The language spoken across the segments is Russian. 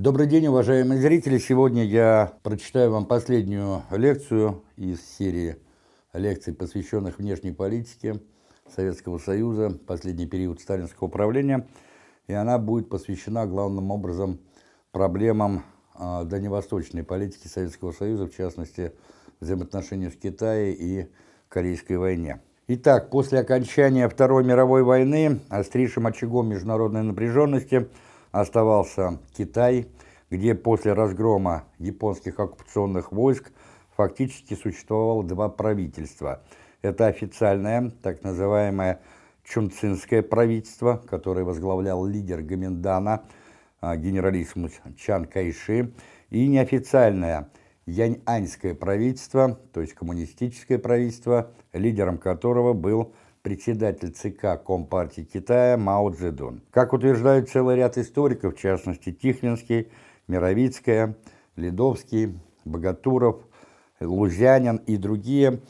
Добрый день, уважаемые зрители! Сегодня я прочитаю вам последнюю лекцию из серии лекций, посвященных внешней политике Советского Союза, последний период сталинского управления, и она будет посвящена главным образом проблемам э, дальневосточной политики Советского Союза, в частности, взаимоотношению с Китаем и Корейской войне. Итак, после окончания Второй мировой войны острейшим очагом международной напряженности – оставался Китай, где после разгрома японских оккупационных войск фактически существовало два правительства. Это официальное, так называемое Чунцинское правительство, которое возглавлял лидер Гаминдана, а, генералиссимус Чан Кайши, и неофициальное Яньаньское правительство, то есть коммунистическое правительство, лидером которого был председатель ЦК Компартии Китая Мао Цзэдун. Как утверждают целый ряд историков, в частности Тихвинский, Мировицкая, Ледовский, Богатуров, Лузянин и другие,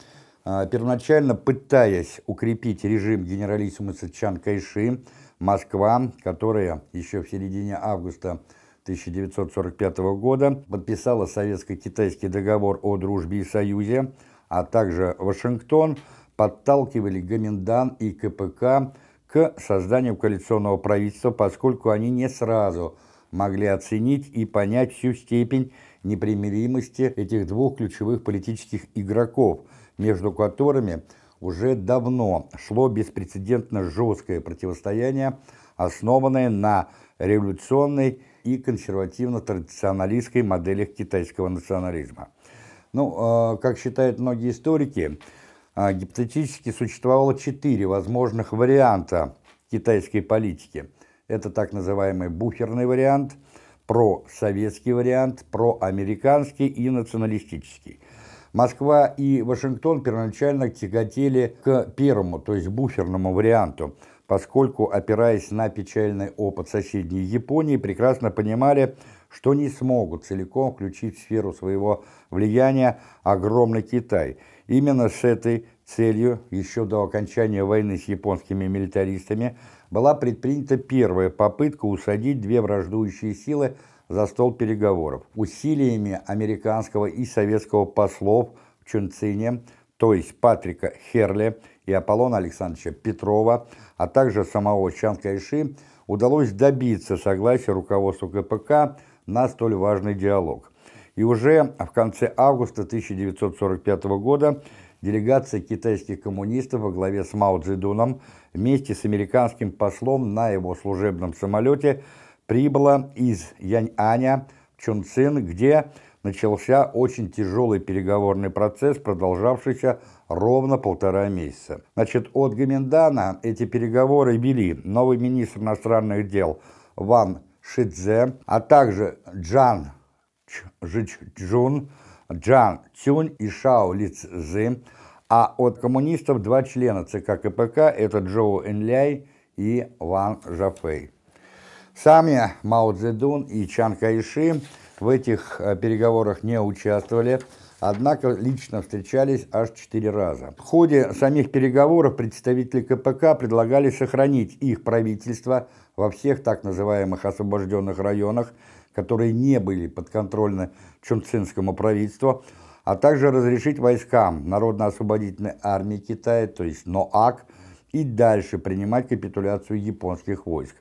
а, первоначально пытаясь укрепить режим генералиссимуса Чан Кайши, Москва, которая еще в середине августа 1945 года подписала советско-китайский договор о дружбе и союзе, а также Вашингтон – подталкивали Гоминдан и КПК к созданию коалиционного правительства, поскольку они не сразу могли оценить и понять всю степень непримиримости этих двух ключевых политических игроков, между которыми уже давно шло беспрецедентно жесткое противостояние, основанное на революционной и консервативно-традиционалистской моделях китайского национализма. Ну, э, как считают многие историки, а, гипотетически существовало четыре возможных варианта китайской политики. Это так называемый буферный вариант, просоветский вариант, проамериканский и националистический. Москва и Вашингтон первоначально тяготели к первому, то есть буферному варианту, поскольку, опираясь на печальный опыт соседней Японии, прекрасно понимали, что не смогут целиком включить в сферу своего влияния огромный Китай – Именно с этой целью еще до окончания войны с японскими милитаристами была предпринята первая попытка усадить две враждующие силы за стол переговоров. Усилиями американского и советского послов в Чунцине, то есть Патрика Херли и Аполлона Александровича Петрова, а также самого Чан Кайши, удалось добиться согласия руководства КПК на столь важный диалог. И уже в конце августа 1945 года делегация китайских коммунистов во главе с Мао Цзэдуном вместе с американским послом на его служебном самолете прибыла из Яньаня в Чунцин, где начался очень тяжелый переговорный процесс, продолжавшийся ровно полтора месяца. Значит, от Гаминдана эти переговоры вели новый министр иностранных дел Ван Шидзе, а также Джан Жичжун, Джан Цюнь и Шао Лицзы, а от коммунистов два члена ЦК КПК – это Джоу Энляй и Ван Жафэй. Сами Мао Цзэдун и Чан Кайши в этих э, переговорах не участвовали, однако лично встречались аж четыре раза. В ходе самих переговоров представители КПК предлагали сохранить их правительство во всех так называемых освобожденных районах, которые не были подконтрольны Чунцинскому правительству, а также разрешить войскам Народно-освободительной армии Китая, то есть НОАК, и дальше принимать капитуляцию японских войск.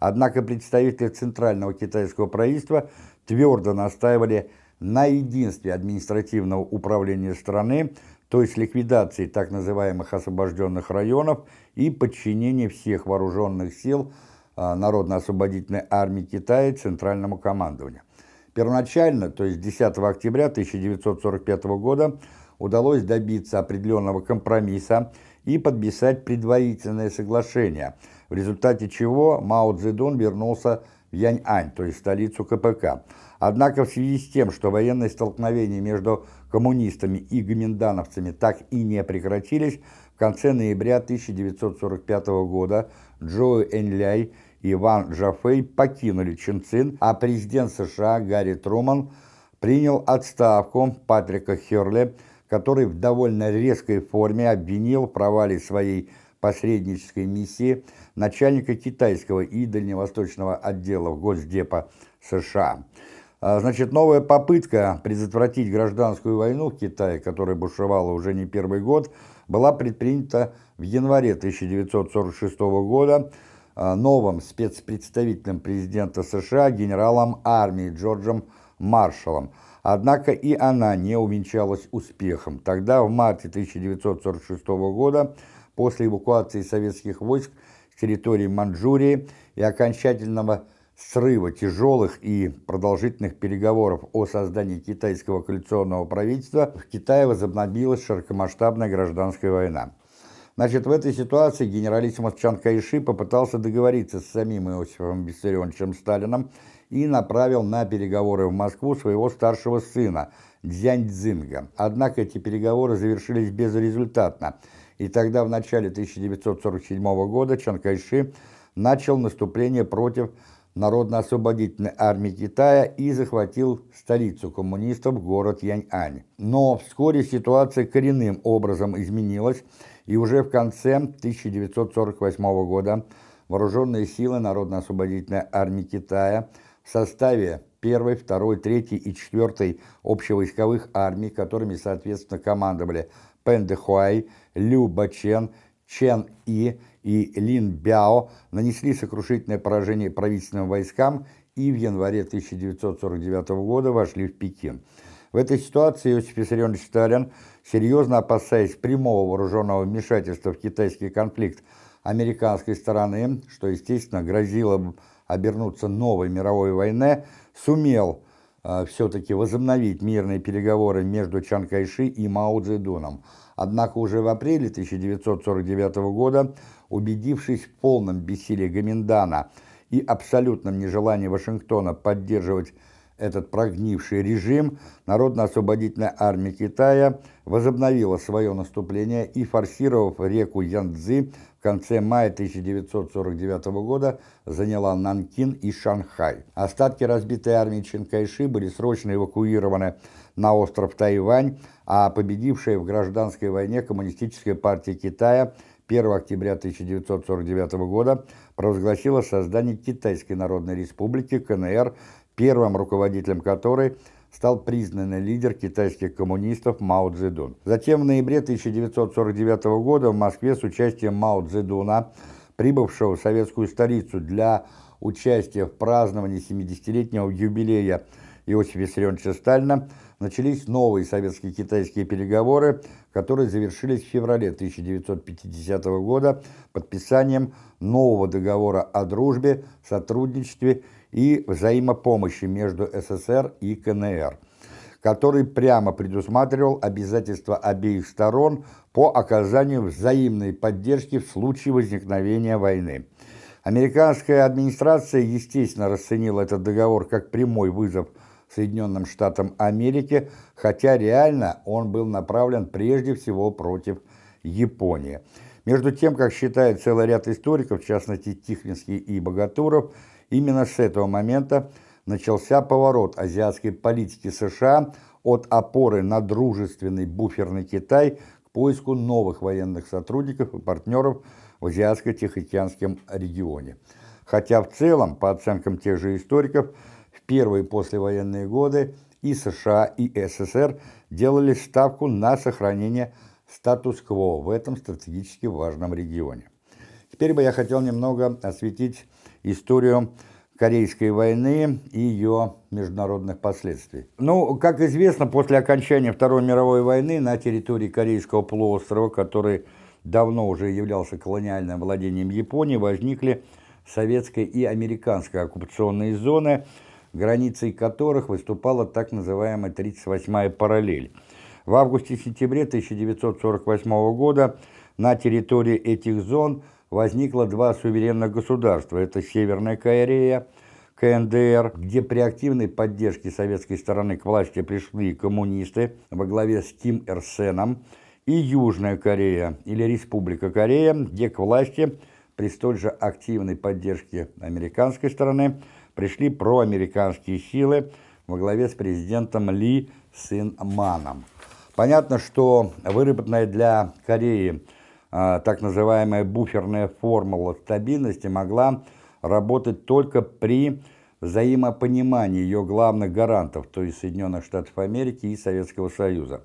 Однако представители Центрального китайского правительства твердо настаивали на единстве административного управления страны, то есть ликвидации так называемых освобожденных районов и подчинении всех вооруженных сил Народно-освободительной армии Китая Центральному командованию. Первоначально, то есть 10 октября 1945 года, удалось добиться определенного компромисса и подписать предварительное соглашение, в результате чего Мао Цзэдун вернулся в Яньань, то есть столицу КПК. Однако в связи с тем, что военные столкновения между коммунистами и гоминдановцами так и не прекратились, в конце ноября 1945 года Джоу Эньляй Иван Джафей покинули Чунцин, а президент США Гарри Труман принял отставку Патрика Херли, который в довольно резкой форме обвинил в провале своей посреднической миссии начальника китайского и дальневосточного отделов Госдепа США. А, значит, новая попытка предотвратить гражданскую войну в Китае, которая бушевала уже не первый год, была предпринята в январе 1946 года а, новым спецпредставителем президента США генералом армии Джорджем Маршалом. Однако и она не увенчалась успехом. Тогда, в марте 1946 года, после эвакуации советских войск с территории Манчжурии и окончательного срыва тяжелых и продолжительных переговоров о создании китайского коалиционного правительства, в Китае возобновилась широкомасштабная гражданская война. Значит, в этой ситуации генералиссимус Чан Кайши попытался договориться с самим Иосифом Виссарионовичем Сталином и направил на переговоры в Москву своего старшего сына Дзянь Цзинга. Однако эти переговоры завершились безрезультатно, и тогда в начале 1947 года Чан Кайши начал наступление против Народно-освободительной армии Китая и захватил столицу коммунистов, город Яньань. Но вскоре ситуация коренным образом изменилась, и уже в конце 1948 года вооруженные силы Народно-освободительной армии Китая в составе 1, 2, 3 и 4 общевойсковых армий, которыми, соответственно, командовали Пен Дэхуай, Лю Бачен, Чен И и Лин Бяо нанесли сокрушительное поражение правительственным войскам и в январе 1949 года вошли в Пекин. В этой ситуации Иосиф Виссарионович Сталин, серьезно опасаясь прямого вооруженного вмешательства в китайский конфликт американской стороны, что, естественно, грозило обернуться новой мировой войной, сумел э, все-таки возобновить мирные переговоры между Чан Кайши и Мао Цзэдуном. Однако уже в апреле 1949 года, убедившись в полном бессилии Гаминдана и абсолютном нежелании Вашингтона поддерживать этот прогнивший режим, Народно-освободительная армия Китая возобновила свое наступление и, форсировав реку Янцзы, в конце мая 1949 года заняла Нанкин и Шанхай. Остатки разбитой армии Чинкайши были срочно эвакуированы на остров Тайвань, а победившая в гражданской войне Коммунистическая партия Китая 1 октября 1949 года провозгласила создание Китайской Народной Республики КНР первым руководителем которой стал признанный лидер китайских коммунистов Мао Цзэдун. Затем в ноябре 1949 года в Москве с участием Мао Цзэдуна, прибывшего в советскую столицу для участия в праздновании 70-летнего юбилея Иосифа Виссарионовича Сталина, начались новые советско-китайские переговоры, которые завершились в феврале 1950 года подписанием нового договора о дружбе, сотрудничестве и взаимопомощи между СССР и КНР, который прямо предусматривал обязательства обеих сторон по оказанию взаимной поддержки в случае возникновения войны. Американская администрация, естественно, расценила этот договор как прямой вызов Соединенным Штатам Америки, хотя реально он был направлен прежде всего против Японии. Между тем, как считает целый ряд историков, в частности Тихвинский и Богатуров, именно с этого момента начался поворот азиатской политики США от опоры на дружественный буферный Китай к поиску новых военных сотрудников и партнеров в Азиатско-Тихоокеанском регионе. Хотя в целом, по оценкам тех же историков, в первые послевоенные годы и США, и СССР делали ставку на сохранение статус-кво в этом стратегически важном регионе. Теперь бы я хотел немного осветить историю Корейской войны и ее международных последствий. Ну, как известно, после окончания Второй мировой войны на территории Корейского полуострова, который давно уже являлся колониальным владением Японии, возникли советская и американская оккупационные зоны, границей которых выступала так называемая 38-я параллель. В августе-сентябре 1948 года на территории этих зон возникло два суверенных государства. Это Северная Корея, КНДР, где при активной поддержке советской стороны к власти пришли коммунисты во главе с Ким Ир Сеном, и Южная Корея или Республика Корея, где к власти при столь же активной поддержке американской стороны пришли проамериканские силы во главе с президентом Ли Син Маном. Понятно, что выработанная для Кореи так называемая буферная формула стабильности могла работать только при взаимопонимании ее главных гарантов, то есть Соединенных Штатов Америки и Советского Союза.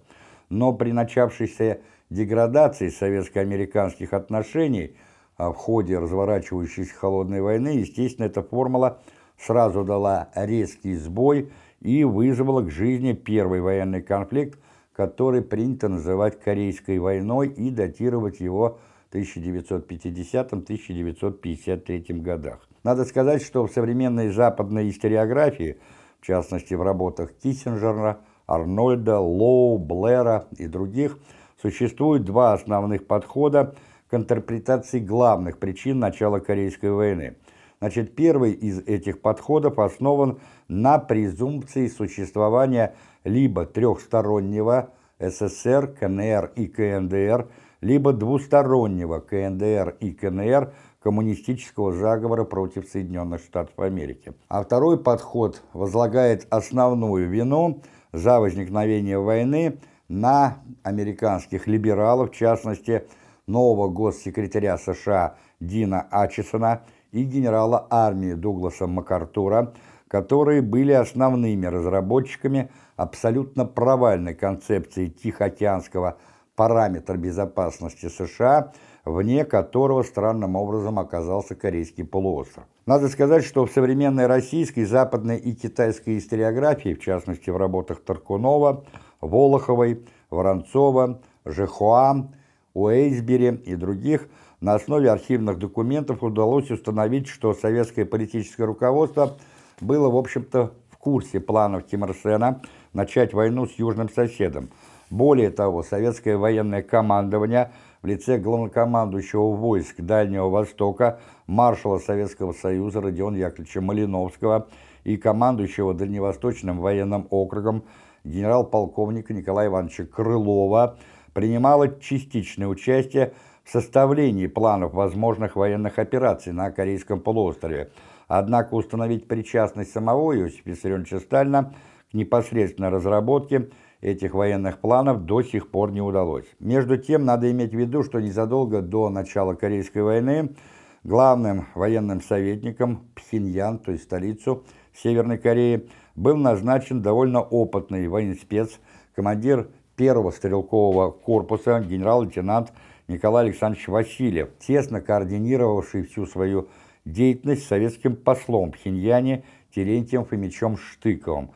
Но при начавшейся деградации советско-американских отношений а, в ходе разворачивающейся холодной войны, естественно, эта формула сразу дала резкий сбой и вызвала к жизни первый военный конфликт, который принято называть Корейской войной и датировать его 1950-1953 годах. Надо сказать, что в современной западной историографии, в частности в работах Киссинджера, Арнольда, Лоу, Блэра и других, существует два основных подхода к интерпретации главных причин начала Корейской войны. Значит, первый из этих подходов основан на презумпции существования либо трехстороннего СССР, КНР и КНДР, либо двустороннего КНДР и КНР коммунистического заговора против Соединенных Штатов Америки. А второй подход возлагает основную вину за возникновение войны на американских либералов, в частности, нового госсекретаря США Дина Ачесона и генерала армии Дугласа МакАртура, которые были основными разработчиками абсолютно провальной концепции Тихоокеанского параметра безопасности США, вне которого странным образом оказался Корейский полуостров. Надо сказать, что в современной российской, западной и китайской историографии, в частности в работах Таркунова, Волоховой, Воронцова, Жехуа, Уэйсбери и других – на основе архивных документов удалось установить, что советское политическое руководство было, в общем-то, курсе планов Сена начать войну с южным соседом. Более того, советское военное командование в лице главнокомандующего войск Дальнего Востока, маршала Советского Союза Родиона Яковлевича Малиновского и командующего Дальневосточным военным округом генерал-полковника Николая Ивановича Крылова принимало частичное участие в составлении планов возможных военных операций на Корейском полуострове. Однако установить причастность самого Иосифа Виссарионовича Сталина к непосредственной разработке этих военных планов до сих пор не удалось. Между тем, надо иметь в виду, что незадолго до начала Корейской войны главным военным советником Пхеньян, то есть столицу Северной Кореи, был назначен довольно опытный военспец, командир первого стрелкового корпуса генерал-лейтенант Николай Александрович Васильев, тесно координировавший всю свою деятельность советским послом в Пхеньяне Терентием Фомичем Штыковым.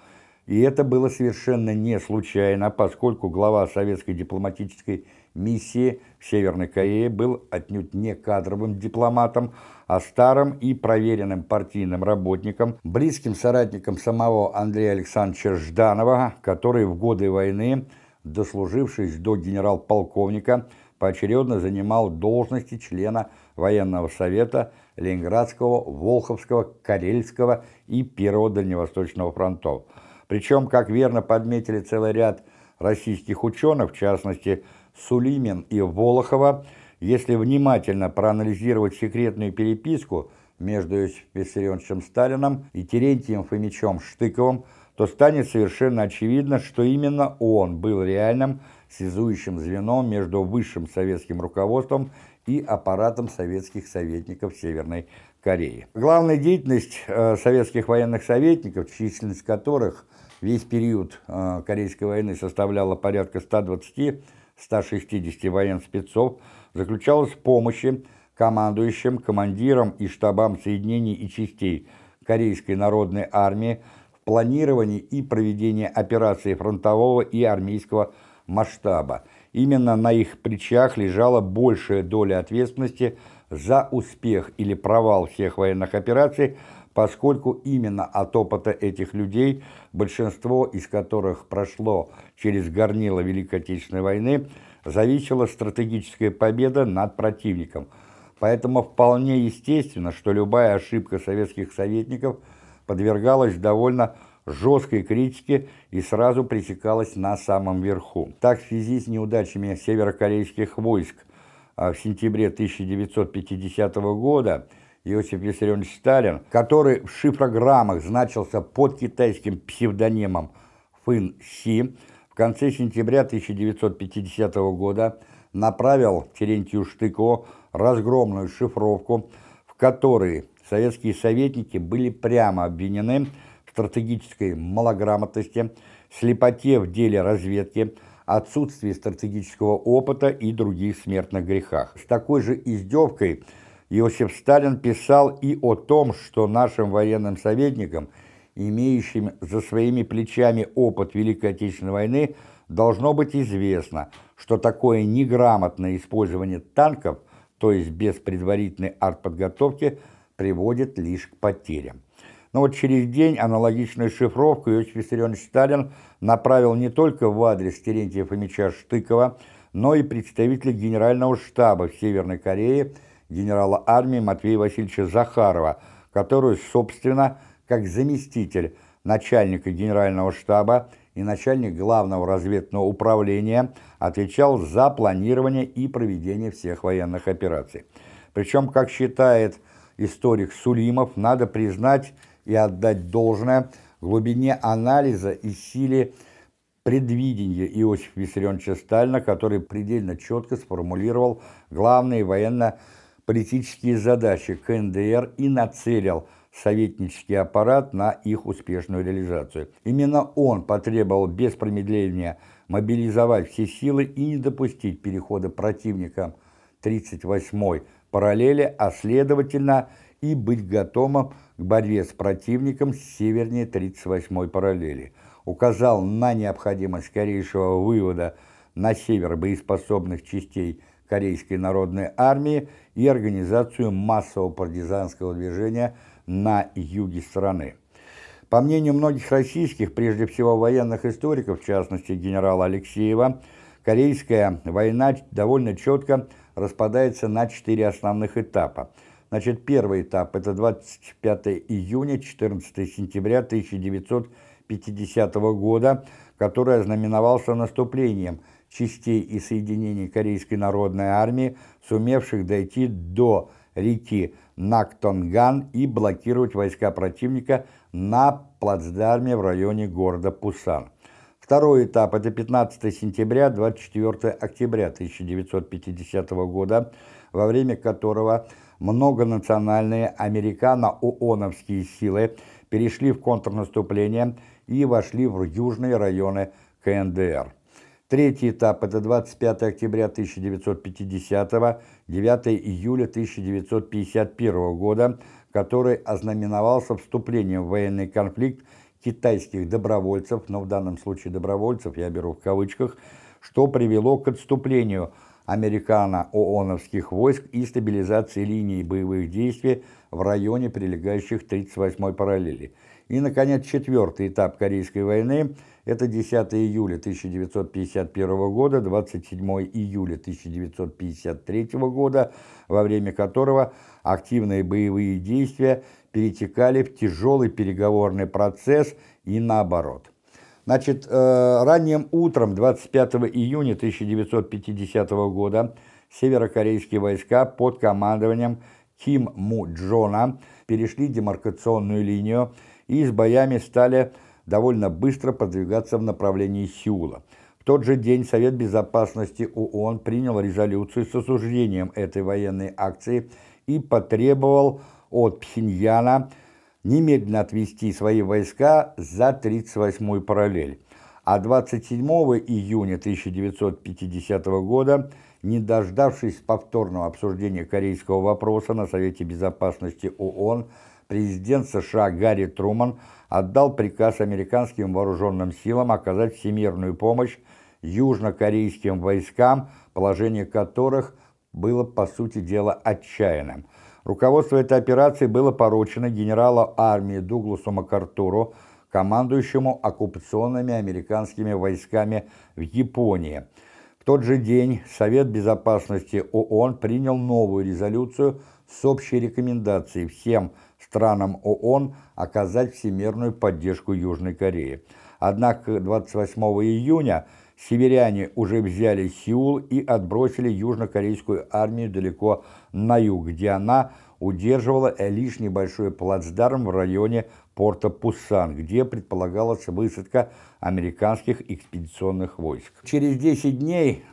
И это было совершенно не случайно, поскольку глава советской дипломатической миссии в Северной Корее был отнюдь не кадровым дипломатом, а старым и проверенным партийным работником, близким соратником самого Андрея Александровича Жданова, который в годы войны, дослужившись до генерал-полковника, поочередно занимал должности члена военного совета Ленинградского, Волховского, Карельского и Первого Дальневосточного фронтов. Причем, как верно подметили целый ряд российских ученых, в частности Сулимин и Волохова, если внимательно проанализировать секретную переписку между Иосифом Виссарионовичем Сталином и Терентием Фомичем Штыковым, то станет совершенно очевидно, что именно он был реальным связующим звеном между высшим советским руководством и аппаратом советских советников Северной Кореи. Главная деятельность э, советских военных советников, численность которых весь период э, Корейской войны составляла порядка 120-160 военспецов, заключалась в помощи командующим, командирам и штабам соединений и частей Корейской народной армии в планировании и проведении операций фронтового и армейского масштаба. Именно на их плечах лежала большая доля ответственности за успех или провал всех военных операций, поскольку именно от опыта этих людей, большинство из которых прошло через горнило Великой Отечественной войны, зависела стратегическая победа над противником. Поэтому вполне естественно, что любая ошибка советских советников подвергалась довольно жесткой критики и сразу пресекалась на самом верху. Так, в связи с неудачами северокорейских войск а, в сентябре 1950 года Иосиф Виссарионович Сталин, который в шифрограммах значился под китайским псевдонимом Фын Си, в конце сентября 1950 года направил Терентию Штыкову разгромную шифровку, в которой советские советники были прямо обвинены стратегической малограмотности, слепоте в деле разведки, отсутствии стратегического опыта и других смертных грехах. С такой же издевкой Иосиф Сталин писал и о том, что нашим военным советникам, имеющим за своими плечами опыт Великой Отечественной войны, должно быть известно, что такое неграмотное использование танков, то есть без предварительной артподготовки, приводит лишь к потерям. Но вот через день аналогичную шифровку Иосиф Виссарионович Сталин направил не только в адрес Терентия Фомича Штыкова, но и представителя Генерального штаба в Северной Корее, генерала армии Матвея Васильевича Захарова, который, собственно, как заместитель начальника Генерального штаба и начальник главного разведного управления отвечал за планирование и проведение всех военных операций. Причем, как считает историк Сулимов, надо признать и отдать должное глубине анализа и силе предвидения Иосифа Виссарионовича Сталина, который предельно четко сформулировал главные военно-политические задачи КНДР и нацелил советнический аппарат на их успешную реализацию. Именно он потребовал без промедления мобилизовать все силы и не допустить перехода противника 38-й параллели, а следовательно и быть готовым к борьбе с противником с севернее 38-й параллели. Указал на необходимость скорейшего вывода на север боеспособных частей Корейской народной армии и организацию массового партизанского движения на юге страны. По мнению многих российских, прежде всего военных историков, в частности генерала Алексеева, Корейская война довольно четко распадается на четыре основных этапа. Значит, первый этап – это 25 июня, 14 сентября 1950 года, который ознаменовался наступлением частей и соединений Корейской народной армии, сумевших дойти до реки Нактонган и блокировать войска противника на плацдарме в районе города Пусан. Второй этап – это 15 сентября, 24 октября 1950 года, во время которого многонациональные американо-ооновские силы перешли в контрнаступление и вошли в южные районы КНДР. Третий этап – это 25 октября 1950, 9 июля 1951 года, который ознаменовался вступлением в военный конфликт китайских добровольцев, но в данном случае добровольцев я беру в кавычках, что привело к отступлению американо-ооновских войск и стабилизации линии боевых действий в районе прилегающих 38-й параллели. И, наконец, четвертый этап Корейской войны – это 10 июля 1951 года, 27 июля 1953 года, во время которого активные боевые действия перетекали в тяжелый переговорный процесс и наоборот. Значит, э, ранним утром 25 июня 1950 года северокорейские войска под командованием Ким Му Джона перешли демаркационную линию и с боями стали довольно быстро продвигаться в направлении Сеула. В тот же день Совет Безопасности ООН принял резолюцию с осуждением этой военной акции и потребовал от Пхеньяна немедленно отвести свои войска за 38-ю параллель. А 27 июня 1950 года, не дождавшись повторного обсуждения корейского вопроса на Совете Безопасности ООН, президент США Гарри Труман отдал приказ американским вооруженным силам оказать всемирную помощь южнокорейским войскам, положение которых было, по сути дела, отчаянным – Руководство этой операции было поручено генералу армии Дугласу МакАртуру, командующему оккупационными американскими войсками в Японии. В тот же день Совет Безопасности ООН принял новую резолюцию с общей рекомендацией всем странам ООН оказать всемирную поддержку Южной Кореи. Однако 28 июня северяне уже взяли Сеул и отбросили южнокорейскую армию далеко на юг, где она удерживала лишь небольшой плацдарм в районе порта Пусан, где предполагалась высадка американских экспедиционных войск. Через 10 дней,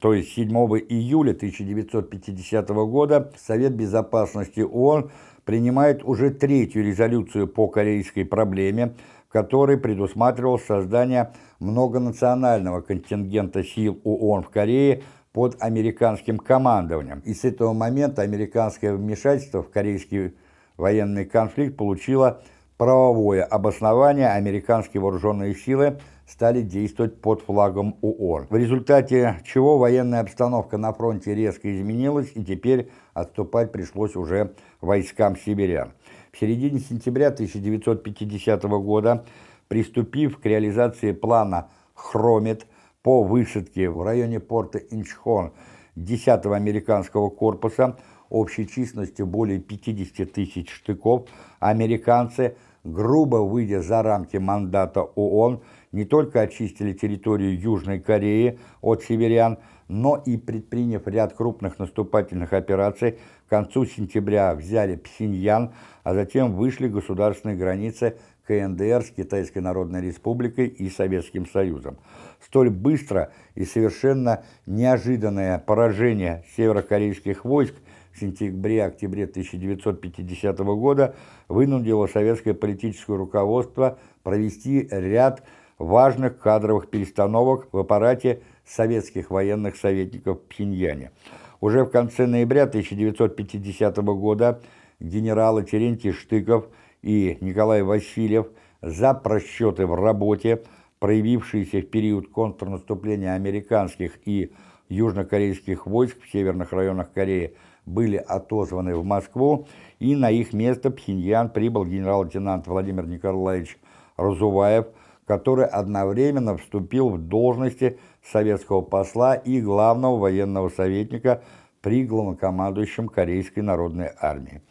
то есть 7 июля 1950 года, Совет Безопасности ООН принимает уже третью резолюцию по корейской проблеме, в которой предусматривалось создание многонационального контингента сил ООН в Корее под американским командованием. И с этого момента американское вмешательство в корейский военный конфликт получило правовое обоснование, американские вооруженные силы стали действовать под флагом ООН. В результате чего военная обстановка на фронте резко изменилась, и теперь отступать пришлось уже войскам северян. В середине сентября 1950 года, приступив к реализации плана «Хромет» по высадке в районе порта Инчхон 10-го американского корпуса общей численностью более 50 тысяч штыков, американцы, грубо выйдя за рамки мандата ООН, не только очистили территорию Южной Кореи от северян, но и предприняв ряд крупных наступательных операций, к концу сентября взяли Пхеньян, а затем вышли государственные границы КНДР с Китайской Народной Республикой и Советским Союзом. Столь быстро и совершенно неожиданное поражение северокорейских войск в сентябре-октябре 1950 года вынудило советское политическое руководство провести ряд важных кадровых перестановок в аппарате советских военных советников в Пхеньяне. Уже в конце ноября 1950 года генералы Терентий Штыков и Николай Васильев за просчеты в работе, проявившиеся в период контрнаступления американских и южнокорейских войск в северных районах Кореи, были отозваны в Москву, и на их место Пхеньян прибыл генерал-лейтенант Владимир Николаевич Разуваев, который одновременно вступил в должности советского посла и главного военного советника при главнокомандующем Корейской народной армии.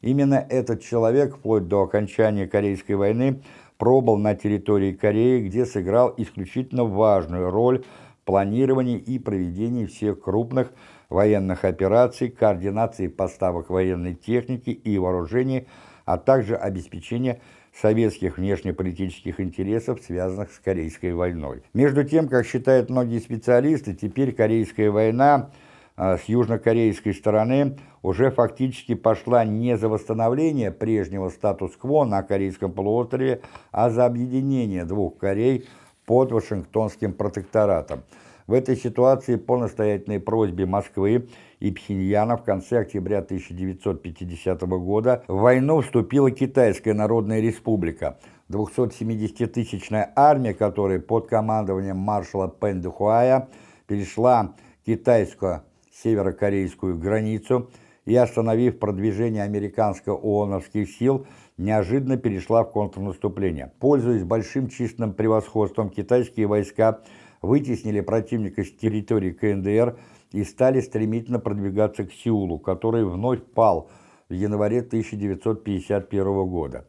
Именно этот человек, вплоть до окончания Корейской войны, пробыл на территории Кореи, где сыграл исключительно важную роль в планировании и проведении всех крупных военных операций, координации поставок военной техники и вооружений, а также обеспечения советских внешнеполитических интересов, связанных с Корейской войной. Между тем, как считают многие специалисты, теперь Корейская война а, с южнокорейской стороны уже фактически пошла не за восстановление прежнего статус-кво на Корейском полуострове, а за объединение двух Корей под Вашингтонским протекторатом. В этой ситуации по настоятельной просьбе Москвы и Пхеньяна в конце октября 1950 года в войну вступила Китайская Народная Республика, 270-тысячная армия которой под командованием маршала Пэн Духуая перешла китайско-северокорейскую границу и, остановив продвижение американско-ооновских сил, неожиданно перешла в контрнаступление. Пользуясь большим численным превосходством, китайские войска вытеснили противника с территории КНДР и стали стремительно продвигаться к Сеулу, который вновь пал в январе 1951 года.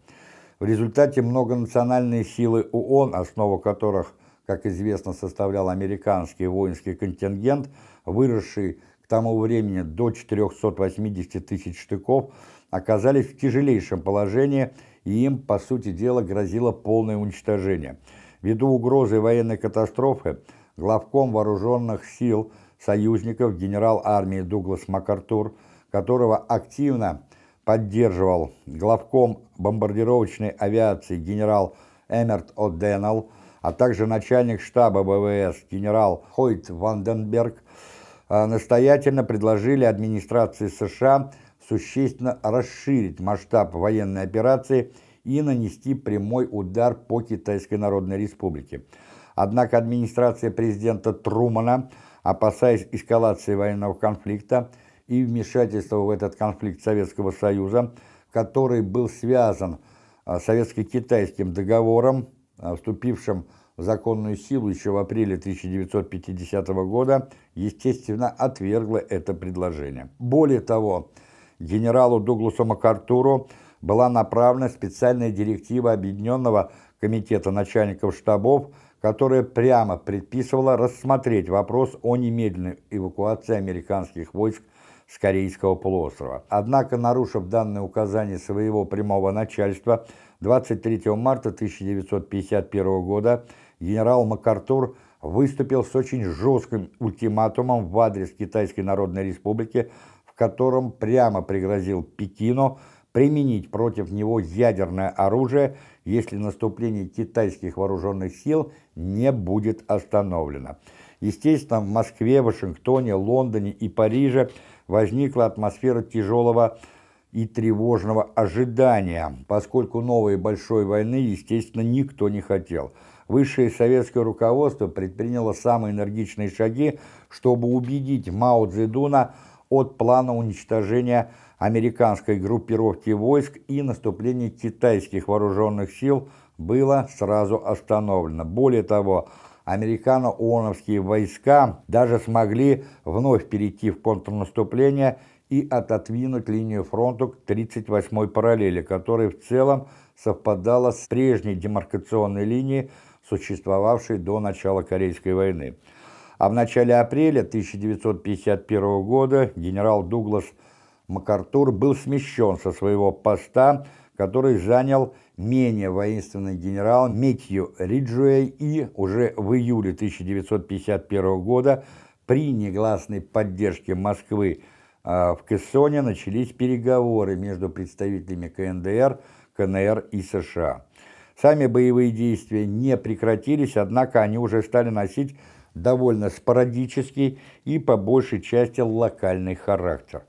В результате многонациональные силы ООН, основу которых, как известно, составлял американский воинский контингент, выросший к тому времени до 480 тысяч штыков, оказались в тяжелейшем положении, и им, по сути дела, грозило полное уничтожение – Ввиду угрозы военной катастрофы, главком вооруженных сил союзников генерал армии Дуглас МакАртур, которого активно поддерживал главком бомбардировочной авиации генерал Эмерт О'Деннелл, а также начальник штаба ВВС генерал Хойт Ванденберг, э, настоятельно предложили администрации США существенно расширить масштаб военной операции и нанести прямой удар по Китайской Народной Республике. Однако администрация президента Трумана, опасаясь эскалации военного конфликта и вмешательства в этот конфликт Советского Союза, который был связан а, советско-китайским договором, а, вступившим в законную силу еще в апреле 1950 года, естественно, отвергла это предложение. Более того, генералу Дугласу МакАртуру была направлена специальная директива Объединенного комитета начальников штабов, которая прямо предписывала рассмотреть вопрос о немедленной эвакуации американских войск с Корейского полуострова. Однако, нарушив данное указание своего прямого начальства, 23 марта 1951 года генерал МакАртур выступил с очень жестким ультиматумом в адрес Китайской Народной Республики, в котором прямо пригрозил Пекину применить против него ядерное оружие, если наступление китайских вооруженных сил не будет остановлено. Естественно, в Москве, Вашингтоне, Лондоне и Париже возникла атмосфера тяжелого и тревожного ожидания, поскольку новой большой войны, естественно, никто не хотел. Высшее советское руководство предприняло самые энергичные шаги, чтобы убедить Мао Цзэдуна от плана уничтожения американской группировки войск и наступления китайских вооруженных сил было сразу остановлено. Более того, американо-ооновские войска даже смогли вновь перейти в контрнаступление и отодвинуть линию фронта к 38-й параллели, которая в целом совпадала с прежней демаркационной линией, существовавшей до начала Корейской войны. А в начале апреля 1951 года генерал Дуглас МакАртур был смещен со своего поста, который занял менее воинственный генерал Метью Риджуэй и уже в июле 1951 года при негласной поддержке Москвы а, в Кессоне начались переговоры между представителями КНДР, КНР и США. Сами боевые действия не прекратились, однако они уже стали носить довольно спорадический и по большей части локальный характер.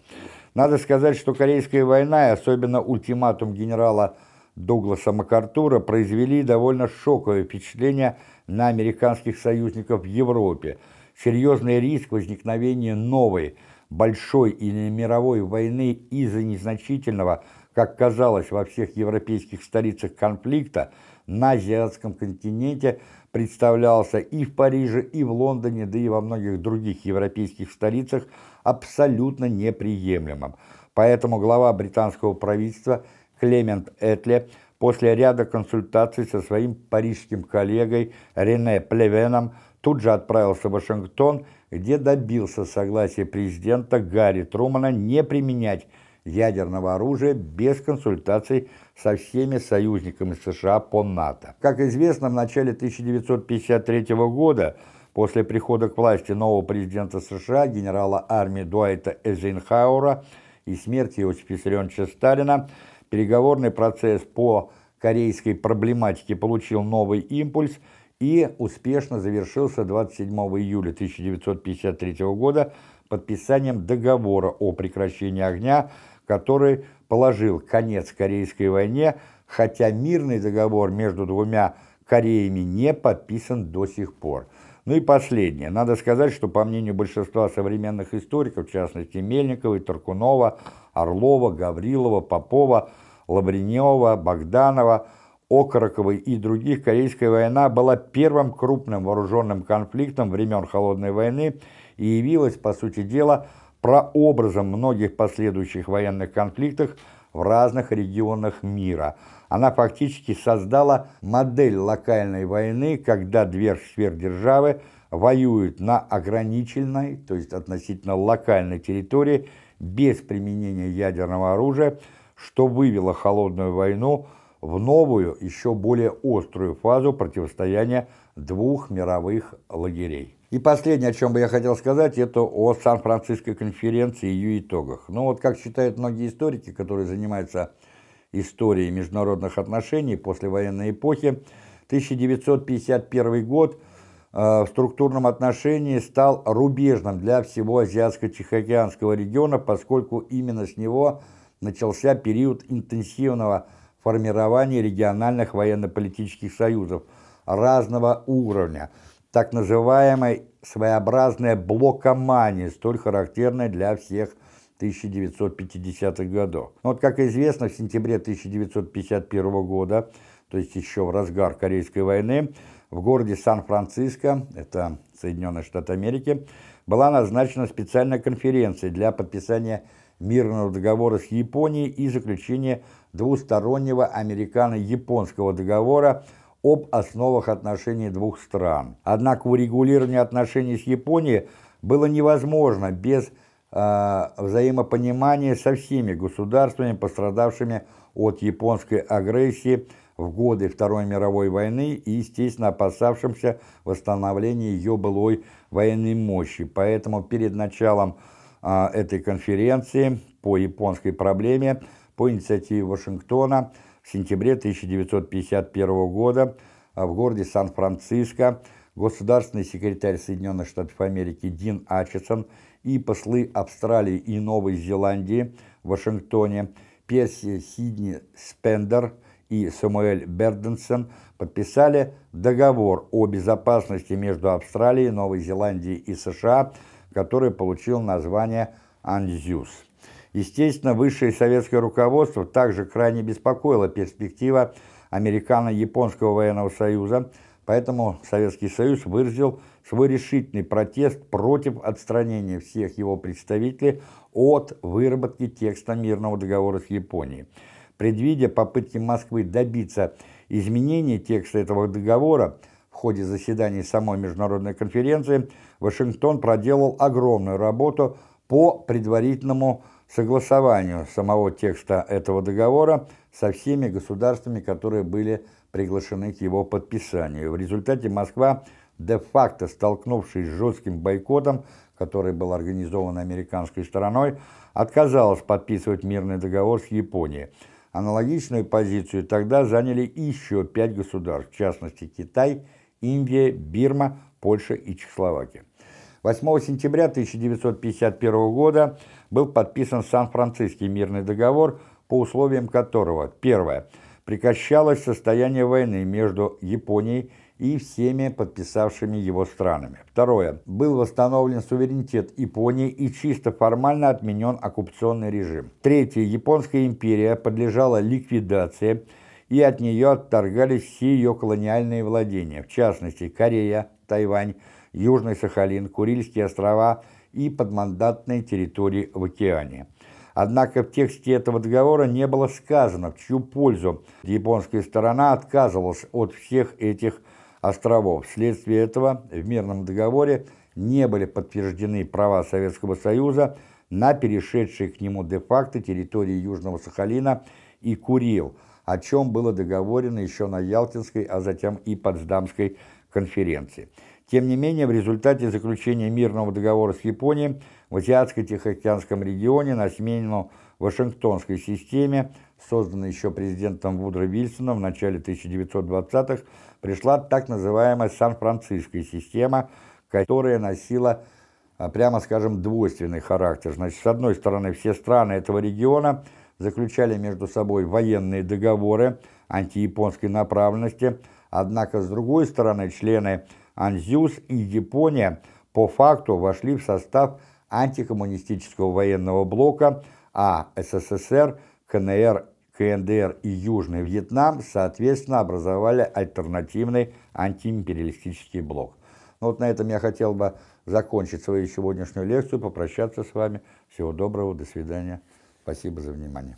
Надо сказать, что Корейская война и особенно ультиматум генерала Дугласа МакАртура произвели довольно шоковое впечатление на американских союзников в Европе. Серьезный риск возникновения новой, большой или мировой войны из-за незначительного, как казалось во всех европейских столицах конфликта, на азиатском континенте представлялся и в Париже, и в Лондоне, да и во многих других европейских столицах абсолютно неприемлемым. Поэтому глава британского правительства – Клемент Этле после ряда консультаций со своим парижским коллегой Рене Плевеном тут же отправился в Вашингтон, где добился согласия президента Гарри Трумана не применять ядерного оружия без консультаций со всеми союзниками США по НАТО. Как известно, в начале 1953 года, после прихода к власти нового президента США, генерала армии Дуайта Эйзенхауэра и смерти Иосифа Виссарионовича Сталина, переговорный процесс по корейской проблематике получил новый импульс и успешно завершился 27 июля 1953 года подписанием договора о прекращении огня, который положил конец Корейской войне, хотя мирный договор между двумя Кореями не подписан до сих пор. Ну и последнее. Надо сказать, что по мнению большинства современных историков, в частности Мельникова, Таркунова, Орлова, Гаврилова, Попова, Лавренева, Богданова, Окорокова и других, Корейская война была первым крупным вооруженным конфликтом времен Холодной войны и явилась, по сути дела, прообразом многих последующих военных конфликтов в разных регионах мира. Она фактически создала модель локальной войны, когда две сверхдержавы воюют на ограниченной, то есть относительно локальной территории, без применения ядерного оружия, что вывело холодную войну в новую, еще более острую фазу противостояния двух мировых лагерей. И последнее, о чем бы я хотел сказать, это о Сан-Франциской конференции и ее итогах. Ну вот, как считают многие историки, которые занимаются историей международных отношений после военной эпохи, 1951 год э, в структурном отношении стал рубежным для всего Азиатско-Тихоокеанского региона, поскольку именно с него начался период интенсивного формирования региональных военно-политических союзов разного уровня – так называемой своеобразная блокомания, столь характерная для всех 1950-х годов. Но вот, как известно, в сентябре 1951 года, то есть еще в разгар Корейской войны, в городе Сан-Франциско, это Соединенные Штаты Америки, была назначена специальная конференция для подписания мирного договора с Японией и заключения двустороннего американо-японского договора об основах отношений двух стран. Однако урегулирование отношений с Японией было невозможно без э, взаимопонимания со всеми государствами, пострадавшими от японской агрессии в годы Второй мировой войны и, естественно, опасавшимся восстановления ее былой военной мощи. Поэтому перед началом а, этой конференции по японской проблеме по инициативе Вашингтона в сентябре 1951 года в городе Сан-Франциско государственный секретарь Соединенных Штатов Америки Дин Ачесон и послы Австралии и Новой Зеландии в Вашингтоне Перси Сидни Спендер и Самуэль Берденсен подписали договор о безопасности между Австралией, Новой Зеландией и США, который получил название «Анзюс». Естественно, высшее советское руководство также крайне беспокоило перспектива Американо-Японского военного союза, поэтому Советский Союз выразил свой решительный протест против отстранения всех его представителей от выработки текста мирного договора с Японией. Предвидя попытки Москвы добиться изменения текста этого договора, в ходе заседаний самой международной конференции Вашингтон проделал огромную работу по предварительному согласованию самого текста этого договора со всеми государствами, которые были приглашены к его подписанию. В результате Москва, де-факто столкнувшись с жестким бойкотом, который был организован американской стороной, отказалась подписывать мирный договор с Японией. Аналогичную позицию тогда заняли еще пять государств, в частности Китай, Индия, Бирма, Польша и Чехословакия. 8 сентября 1951 года был подписан Сан-Франциский мирный договор, по условиям которого, первое, прекращалось состояние войны между Японией и всеми подписавшими его странами. Второе. Был восстановлен суверенитет Японии и чисто формально отменен оккупационный режим. Третье. Японская империя подлежала ликвидации, и от нее отторгались все ее колониальные владения, в частности Корея, Тайвань, Южный Сахалин, Курильские острова и подмандатные территории в океане. Однако в тексте этого договора не было сказано, в чью пользу японская сторона отказывалась от всех этих островов. Вследствие этого в мирном договоре не были подтверждены права Советского Союза на перешедшие к нему де-факто территории Южного Сахалина и Курил, о чем было договорено еще на Ялтинской, а затем и Потсдамской конференции. Тем не менее, в результате заключения мирного договора с Японией в Азиатско-Тихоокеанском регионе на смену Вашингтонской системе, созданной еще президентом Вудро Вильсоном в начале 1920-х, пришла так называемая Сан-Франциская система, которая носила, а, прямо скажем, двойственный характер. Значит, с одной стороны, все страны этого региона заключали между собой военные договоры антияпонской направленности, однако, с другой стороны, члены Анзюс и Япония по факту вошли в состав антикоммунистического военного блока, а СССР, КНР, КНДР и Южный Вьетнам, соответственно, образовали альтернативный антиимпериалистический блок. Ну вот на этом я хотел бы закончить свою сегодняшнюю лекцию, попрощаться с вами. Всего доброго, до свидания. Спасибо за внимание.